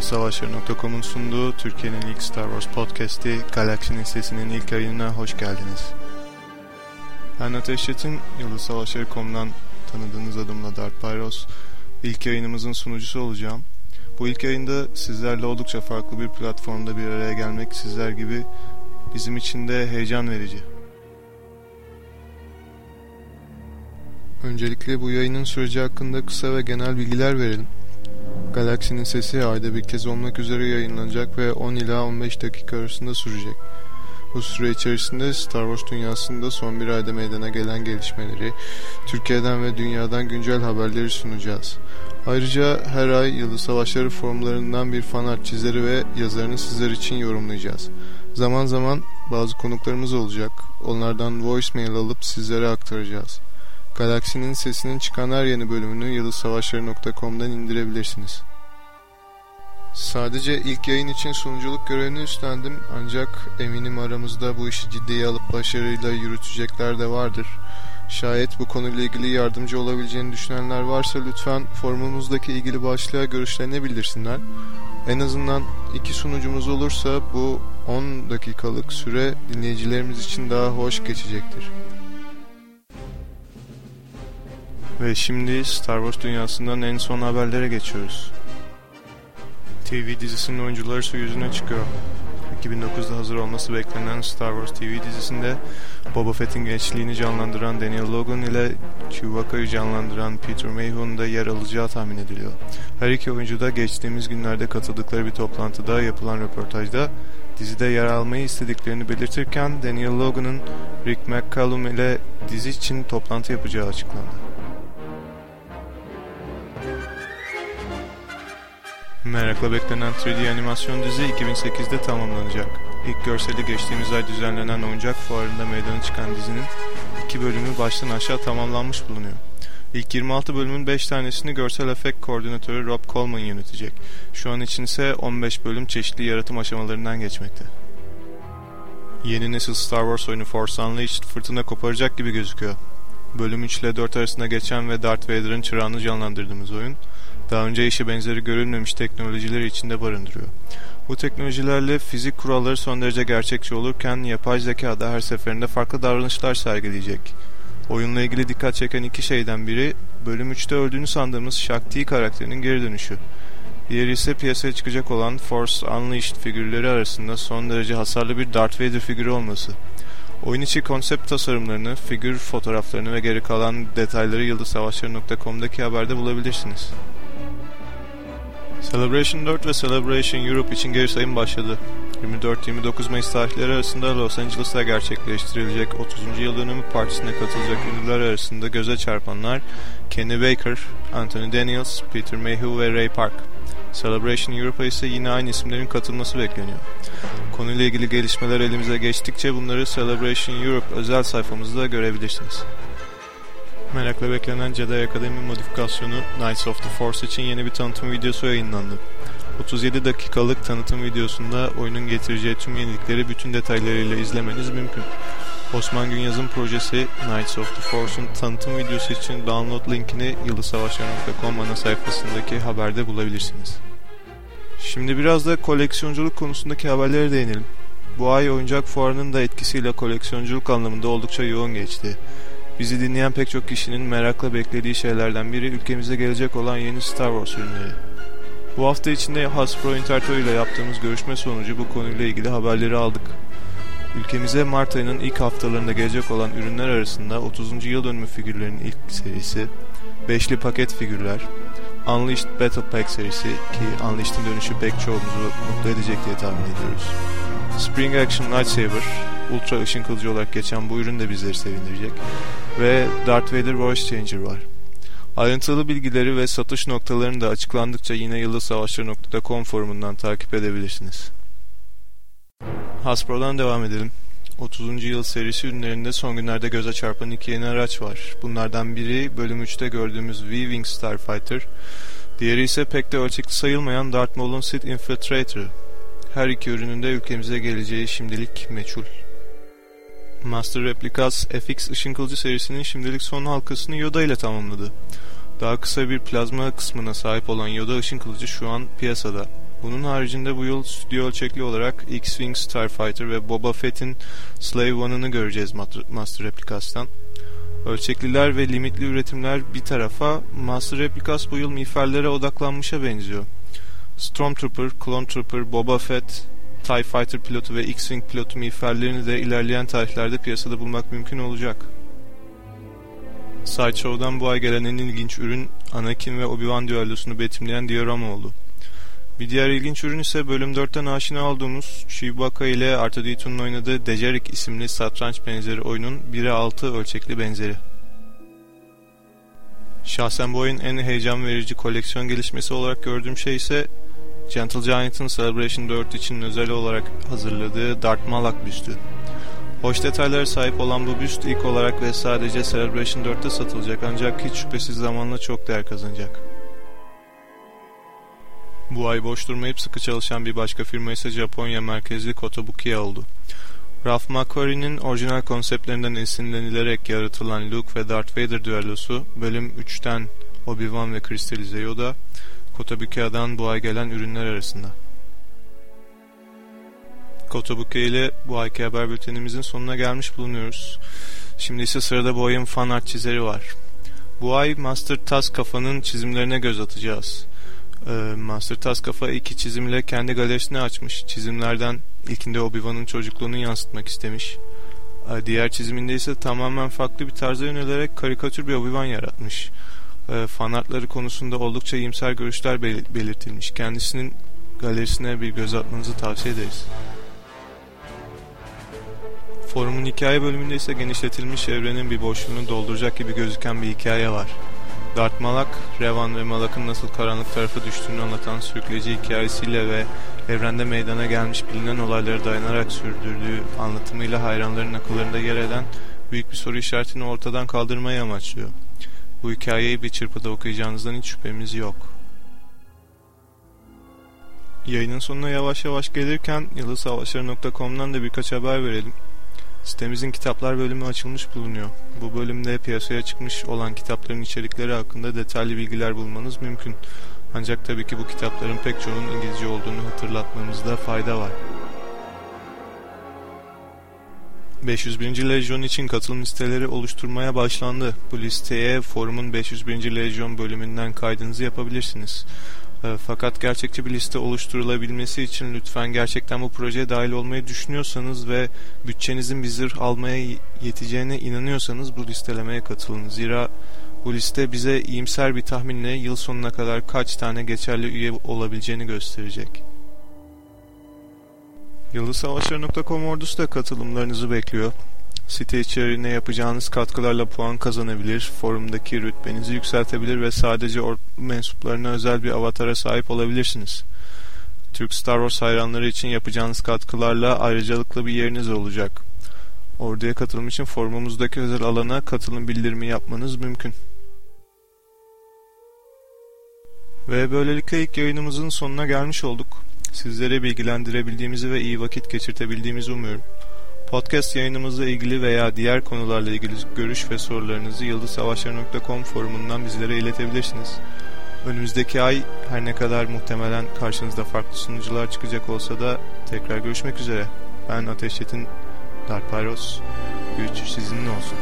Savaşları.com'un sunduğu Türkiye'nin ilk Star Wars podcast'i Galaksinin Sesi'nin ilk yayınına hoş geldiniz. Ben Ateş Çetin, Yıldız Savaşları.com'dan tanıdığınız adımla Darth Pyros. İlk yayınımızın sunucusu olacağım. Bu ilk yayında sizlerle oldukça farklı bir platformda bir araya gelmek sizler gibi bizim için de heyecan verici. Öncelikle bu yayının süreci hakkında kısa ve genel bilgiler verelim. Galaksinin Sesi ayda bir kez olmak üzere yayınlanacak ve 10 ila 15 dakika arasında sürecek. Bu süre içerisinde Star Wars dünyasında son bir ayda meydana gelen gelişmeleri, Türkiye'den ve dünyadan güncel haberleri sunacağız. Ayrıca her ay Yıldız Savaşları forumlarından bir fan art çizeri ve yazarını sizler için yorumlayacağız. Zaman zaman bazı konuklarımız olacak. Onlardan voicemail alıp sizlere aktaracağız. Galaksinin sesinin çıkan her yeni bölümünü yıldızsavaşları.com'dan indirebilirsiniz. Sadece ilk yayın için sunuculuk görevini üstlendim ancak eminim aramızda bu işi ciddiye alıp başarıyla yürütecekler de vardır. Şayet bu konuyla ilgili yardımcı olabileceğini düşünenler varsa lütfen forumumuzdaki ilgili başlığa görüşlerini bildirsinler. En azından iki sunucumuz olursa bu 10 dakikalık süre dinleyicilerimiz için daha hoş geçecektir. Ve şimdi Star Wars dünyasından en son haberlere geçiyoruz. TV dizisinin oyuncuları su yüzüne çıkıyor. 2009'da hazır olması beklenen Star Wars TV dizisinde Boba Fett'in gençliğini canlandıran Daniel Logan ile Chewbacca'yı canlandıran Peter Mayhew'un da yer alacağı tahmin ediliyor. Her iki oyuncu da geçtiğimiz günlerde katıldıkları bir toplantıda yapılan röportajda dizide yer almayı istediklerini belirtirken Daniel Logan'ın Rick McCallum ile dizi için toplantı yapacağı açıklandı. Merakla beklenen 3D animasyon dizi 2008'de tamamlanacak. İlk görseli geçtiğimiz ay düzenlenen oyuncak fuarında meydana çıkan dizinin iki bölümü baştan aşağı tamamlanmış bulunuyor. İlk 26 bölümün 5 tanesini görsel efekt koordinatörü Rob Coleman yönetecek. Şu an için ise 15 bölüm çeşitli yaratım aşamalarından geçmekte. Yeni nesil Star Wars oyunu Force Unleashed fırtına koparacak gibi gözüküyor. Bölüm 3 ile 4 arasında geçen ve Darth Vader'ın çırağını canlandırdığımız oyun, daha önce işi benzeri görülmemiş teknolojileri içinde barındırıyor. Bu teknolojilerle fizik kuralları son derece gerçekçi olurken yapay zeka da her seferinde farklı davranışlar sergileyecek. Oyunla ilgili dikkat çeken iki şeyden biri bölüm 3'te öldüğünü sandığımız Shakti karakterinin geri dönüşü. Diğeri ise piyasaya çıkacak olan Force Unleashed figürleri arasında son derece hasarlı bir Darth Vader figürü olması. Oyun içi konsept tasarımlarını, figür fotoğraflarını ve geri kalan detayları yıldızsavaşları.com'daki haberde bulabilirsiniz. Celebration 4 ve Celebration Europe için geri sayım başladı. 24-29 Mayıs tarihleri arasında Los Angeles'ta gerçekleştirilecek 30. yıl dönümü partisine katılacak ünlüler arasında göze çarpanlar Kenny Baker, Anthony Daniels, Peter Mayhew ve Ray Park. Celebration Europe'a ise yine aynı isimlerin katılması bekleniyor. Konuyla ilgili gelişmeler elimize geçtikçe bunları Celebration Europe özel sayfamızda görebilirsiniz. Merakla beklenen Jedi Akademi modifikasyonu Knights of the Force için yeni bir tanıtım videosu yayınlandı. 37 dakikalık tanıtım videosunda oyunun getireceği tüm yenilikleri bütün detaylarıyla izlemeniz mümkün. Osman Günyaz'ın projesi Knights of the Force'un tanıtım videosu için download linkini yıldızsavaşları.com ana sayfasındaki haberde bulabilirsiniz. Şimdi biraz da koleksiyonculuk konusundaki haberlere değinelim. Bu ay oyuncak fuarının da etkisiyle koleksiyonculuk anlamında oldukça yoğun geçti. Bizi dinleyen pek çok kişinin merakla beklediği şeylerden biri ülkemize gelecek olan yeni Star Wars ürünleri. Bu hafta içinde Hasbro Interto ile yaptığımız görüşme sonucu bu konuyla ilgili haberleri aldık. Ülkemize Mart ayının ilk haftalarında gelecek olan ürünler arasında 30. yıl dönümü figürlerinin ilk serisi, beşli paket figürler, Unleashed Battle Pack serisi ki Unleashed'in dönüşü pek çoğumuzu mutlu edecek diye tahmin ediyoruz. Spring Action Lightsaber, ultra ışın kılıcı olarak geçen bu ürün de bizleri sevindirecek. Ve Darth Vader Voice Changer var. Ayrıntılı bilgileri ve satış noktalarını da açıklandıkça yine yıldızsavaşları.com forumundan takip edebilirsiniz. Hasbro'dan devam edelim. 30. yıl serisi ürünlerinde son günlerde göze çarpan iki yeni araç var. Bunlardan biri bölüm 3'te gördüğümüz V-Wing Starfighter, diğeri ise pek de ölçekli sayılmayan Darth Maul'un Sith Infiltrator. Her iki ürünün de ülkemize geleceği şimdilik meçhul. Master Replicas FX ışın kılıcı serisinin şimdilik son halkasını Yoda ile tamamladı. Daha kısa bir plazma kısmına sahip olan Yoda ışın kılıcı şu an piyasada. Bunun haricinde bu yıl stüdyo ölçekli olarak X-Wing Starfighter ve Boba Fett'in Slave One'ını göreceğiz Master Replicas'tan. Ölçekliler ve limitli üretimler bir tarafa, Master Replicas bu yıl miğferlere odaklanmışa benziyor. Stormtrooper, Clone Trooper, Boba Fett, TIE Fighter pilotu ve X-Wing pilotu miğferlerini de ilerleyen tarihlerde piyasada bulmak mümkün olacak. Sideshow'dan bu ay gelen en ilginç ürün Anakin ve Obi-Wan düellosunu betimleyen diorama oldu. Bir diğer ilginç ürün ise bölüm 4'ten aşina olduğumuz Chewbacca ile R2-D2'nun oynadığı Dejarik isimli satranç benzeri oyunun 1'e 6 ölçekli benzeri. Şahsen bu oyun en heyecan verici koleksiyon gelişmesi olarak gördüğüm şey ise Gentle Giant'ın Celebration 4 için özel olarak hazırladığı Darth Malak büstü. Hoş detaylara sahip olan bu büst ilk olarak ve sadece Celebration 4'te satılacak ancak hiç şüphesiz zamanla çok değer kazanacak. Bu ay boş durmayıp sıkı çalışan bir başka firma ise Japonya merkezli Kotobukiya oldu. Ralph McQuarrie'nin orijinal konseptlerinden esinlenilerek yaratılan Luke ve Darth Vader düellosu bölüm 3'ten Obi-Wan ve Kristalize Yoda, Kotobukiya'dan bu ay gelen ürünler arasında. Kotobukiya ile bu ayki haber bültenimizin sonuna gelmiş bulunuyoruz. Şimdi ise sırada bu ayın fan art çizeri var. Bu ay Master Task Kafa'nın çizimlerine göz atacağız. Ee, Master Task Kafa iki çizimle kendi galerisini açmış. Çizimlerden ilkinde Obi-Wan'ın çocukluğunu yansıtmak istemiş. Ee, diğer çiziminde ise tamamen farklı bir tarza yönelerek karikatür bir Obi-Wan yaratmış. Ee, fanartları konusunda oldukça iyimser görüşler belirtilmiş. Kendisinin galerisine bir göz atmanızı tavsiye ederiz. Forumun hikaye bölümünde ise genişletilmiş evrenin bir boşluğunu dolduracak gibi gözüken bir hikaye var. Darth Malak, Revan ve Malak'ın nasıl karanlık tarafa düştüğünü anlatan sürükleyici hikayesiyle ve evrende meydana gelmiş bilinen olaylara dayanarak sürdürdüğü anlatımıyla hayranların akıllarında yer eden büyük bir soru işaretini ortadan kaldırmayı amaçlıyor. Bu hikayeyi bir çırpıda okuyacağınızdan hiç şüphemiz yok. Yayının sonuna yavaş yavaş gelirken yıldızsavaşları.com'dan da birkaç haber verelim. Sitemizin kitaplar bölümü açılmış bulunuyor. Bu bölümde piyasaya çıkmış olan kitapların içerikleri hakkında detaylı bilgiler bulmanız mümkün. Ancak tabii ki bu kitapların pek çoğunun İngilizce olduğunu hatırlatmamızda fayda var. 501. Lejyon için katılım listeleri oluşturmaya başlandı. Bu listeye forumun 501. Lejyon bölümünden kaydınızı yapabilirsiniz. Ee, fakat gerçekçi bir liste oluşturulabilmesi için lütfen gerçekten bu projeye dahil olmayı düşünüyorsanız ve bütçenizin bir zırh almaya yeteceğine inanıyorsanız bu listelemeye katılın. Zira bu liste bize iyimser bir tahminle yıl sonuna kadar kaç tane geçerli üye olabileceğini gösterecek. Yıldızsavaşları.com ordusu da katılımlarınızı bekliyor. Site içeriğine yapacağınız katkılarla puan kazanabilir, forumdaki rütbenizi yükseltebilir ve sadece mensuplarına özel bir avatara sahip olabilirsiniz. Türk Star Wars hayranları için yapacağınız katkılarla ayrıcalıklı bir yeriniz olacak. Orduya katılım için forumumuzdaki özel alana katılım bildirimi yapmanız mümkün. Ve böylelikle ilk yayınımızın sonuna gelmiş olduk. Sizlere bilgilendirebildiğimizi ve iyi vakit geçirtebildiğimizi umuyorum. Podcast yayınımızla ilgili veya diğer konularla ilgili görüş ve sorularınızı yıldızsavaşları.com forumundan bizlere iletebilirsiniz. Önümüzdeki ay her ne kadar muhtemelen karşınızda farklı sunucular çıkacak olsa da tekrar görüşmek üzere. Ben Ateş Çetin Dark Pyros. Güç sizinle olsun.